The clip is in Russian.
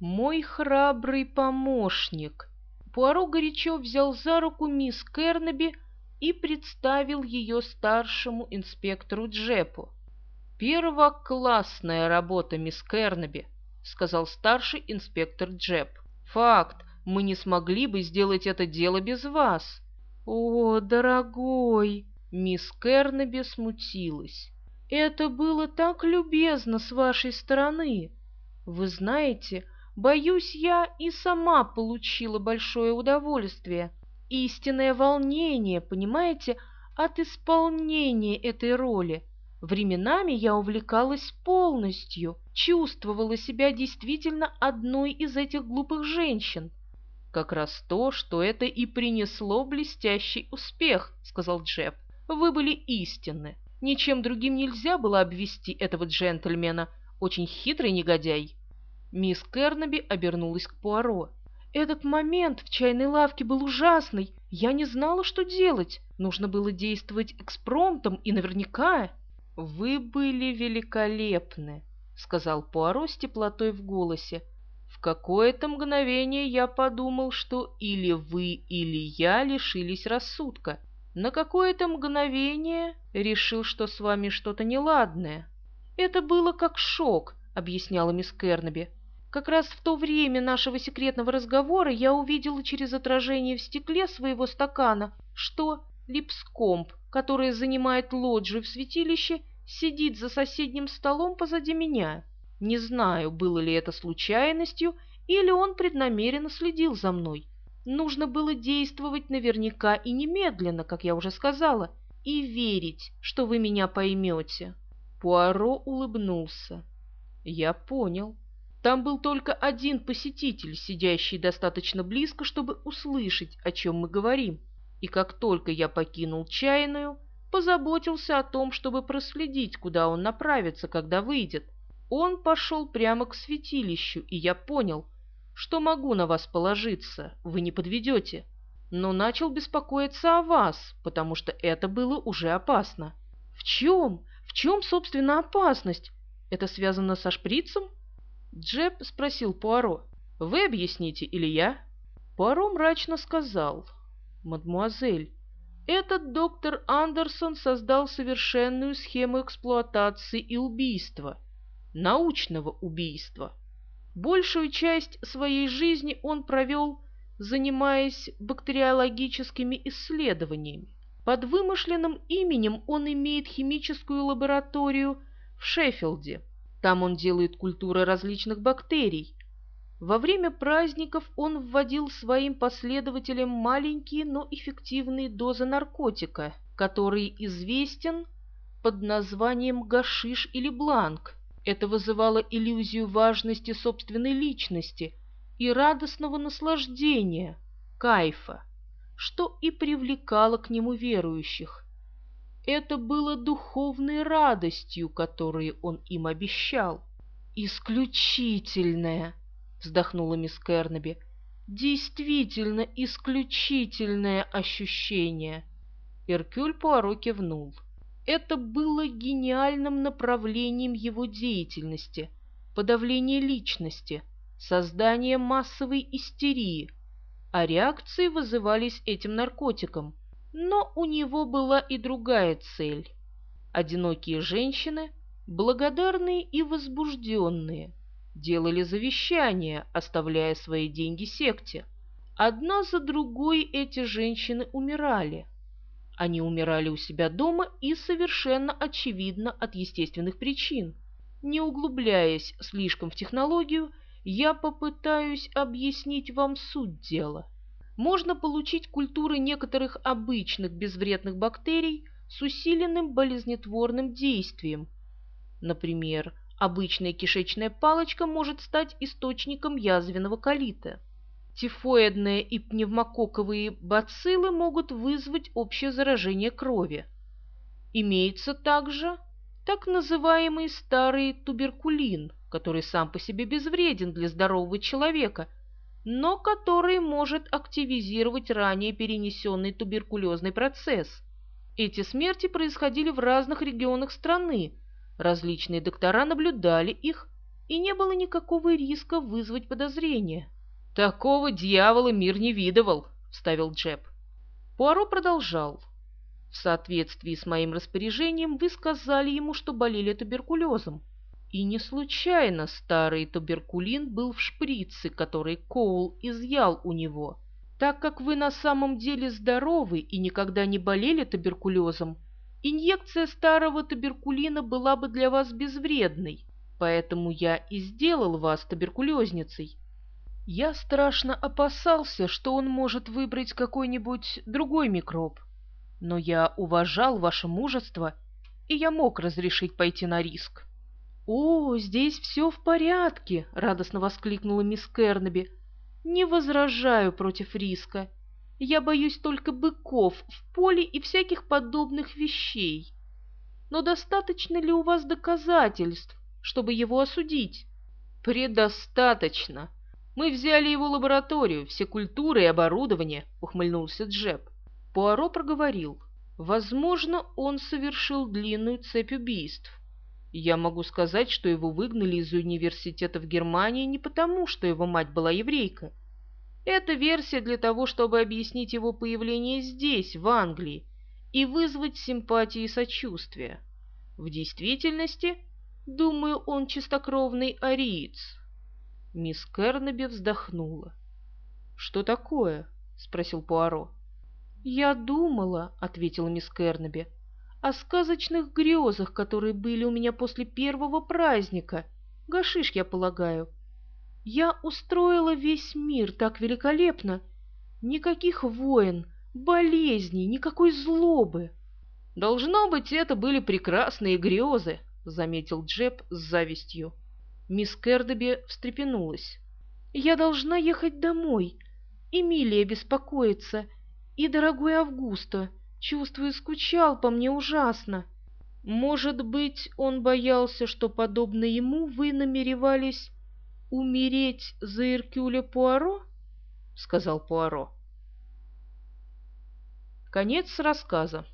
«Мой храбрый помощник!» Пуаро горячо взял за руку мисс Кернеби и представил ее старшему инспектору Джепу. «Первоклассная работа, мисс Кернеби», — сказал старший инспектор Джеп. «Факт, мы не смогли бы сделать это дело без вас». «О, дорогой!» — мисс Кернеби смутилась. «Это было так любезно с вашей стороны. Вы знаете, боюсь, я и сама получила большое удовольствие, истинное волнение, понимаете, от исполнения этой роли. Временами я увлекалась полностью, чувствовала себя действительно одной из этих глупых женщин. «Как раз то, что это и принесло блестящий успех», — сказал Джеб. «Вы были истинны. Ничем другим нельзя было обвести этого джентльмена. Очень хитрый негодяй». Мисс Кернеби обернулась к Пуаро. «Этот момент в чайной лавке был ужасный. Я не знала, что делать. Нужно было действовать экспромтом и наверняка...» «Вы были великолепны», — сказал Пуаро с теплотой в голосе. «В какое-то мгновение я подумал, что или вы, или я лишились рассудка. На какое-то мгновение решил, что с вами что-то неладное. Это было как шок», — объясняла мисс Кернеби. «Как раз в то время нашего секретного разговора я увидела через отражение в стекле своего стакана, что Липскомп, который занимает лоджию в святилище, сидит за соседним столом позади меня. Не знаю, было ли это случайностью, или он преднамеренно следил за мной. Нужно было действовать наверняка и немедленно, как я уже сказала, и верить, что вы меня поймете. Пуаро улыбнулся. Я понял. Там был только один посетитель, сидящий достаточно близко, чтобы услышать, о чем мы говорим. И как только я покинул чайную, позаботился о том, чтобы проследить, куда он направится, когда выйдет. Он пошел прямо к святилищу, и я понял, что могу на вас положиться, вы не подведете. Но начал беспокоиться о вас, потому что это было уже опасно. В чем? В чем, собственно, опасность? Это связано со шприцем? Джеб спросил Пуаро. Вы объясните или я? Пуаро мрачно сказал. Мадмуазель, этот доктор Андерсон создал совершенную схему эксплуатации и убийства, научного убийства. Большую часть своей жизни он провел, занимаясь бактериологическими исследованиями. Под вымышленным именем он имеет химическую лабораторию в Шеффилде. Там он делает культуры различных бактерий, во время праздников он вводил своим последователям маленькие, но эффективные дозы наркотика, который известен под названием гашиш или бланк. Это вызывало иллюзию важности собственной личности и радостного наслаждения, кайфа, что и привлекало к нему верующих. Это было духовной радостью, которую он им обещал. Исключительная, — вздохнула мисс Кернеби. «Действительно исключительное ощущение!» Эркюль Пуаро кивнул. Это было гениальным направлением его деятельности, подавление личности, создание массовой истерии, а реакции вызывались этим наркотиком. Но у него была и другая цель. Одинокие женщины, благодарные и возбужденные, делали завещания, оставляя свои деньги секте. Одна за другой эти женщины умирали. Они умирали у себя дома и совершенно очевидно от естественных причин. Не углубляясь слишком в технологию, я попытаюсь объяснить вам суть дела. Можно получить культуры некоторых обычных безвредных бактерий с усиленным болезнетворным действием. Например, Обычная кишечная палочка может стать источником язвенного колита. Тифоидные и пневмококковые бациллы могут вызвать общее заражение крови. Имеется также так называемый старый туберкулин, который сам по себе безвреден для здорового человека, но который может активизировать ранее перенесенный туберкулезный процесс. Эти смерти происходили в разных регионах страны, Различные доктора наблюдали их, и не было никакого риска вызвать подозрения. «Такого дьявола мир не видывал», — вставил Джеб. Пуаро продолжал. «В соответствии с моим распоряжением вы сказали ему, что болели туберкулезом. И не случайно старый туберкулин был в шприце, который Коул изъял у него. Так как вы на самом деле здоровы и никогда не болели туберкулезом, инъекция старого туберкулина была бы для вас безвредной, поэтому я и сделал вас туберкулезницей. Я страшно опасался, что он может выбрать какой-нибудь другой микроб, но я уважал ваше мужество, и я мог разрешить пойти на риск. «О, здесь все в порядке!» — радостно воскликнула мисс Кернеби. «Не возражаю против риска. Я боюсь только быков в поле и всяких подобных вещей. Но достаточно ли у вас доказательств, чтобы его осудить?» «Предостаточно. Мы взяли его лабораторию, все культуры и оборудование», — ухмыльнулся Джеб. Пуаро проговорил. «Возможно, он совершил длинную цепь убийств. Я могу сказать, что его выгнали из университета в Германии не потому, что его мать была еврейка. Это версия для того, чтобы объяснить его появление здесь, в Англии, и вызвать симпатии и сочувствие. В действительности, думаю, он чистокровный ариец. Мисс Кернеби вздохнула. «Что такое?» — спросил Пуаро. «Я думала», — ответила мисс Кернеби, — о сказочных грезах, которые были у меня после первого праздника. Гашиш, я полагаю. Я устроила весь мир так великолепно. Никаких войн, болезней, никакой злобы. Должно быть, это были прекрасные грезы, заметил Джеб с завистью. Мисс Кердеби встрепенулась. «Я должна ехать домой. Эмилия беспокоится. И дорогой Августа. Чувствую, скучал по мне ужасно. Может быть, он боялся, что, подобно ему, вы намеревались умереть за Иркюля Пуаро? — сказал Пуаро. Конец рассказа.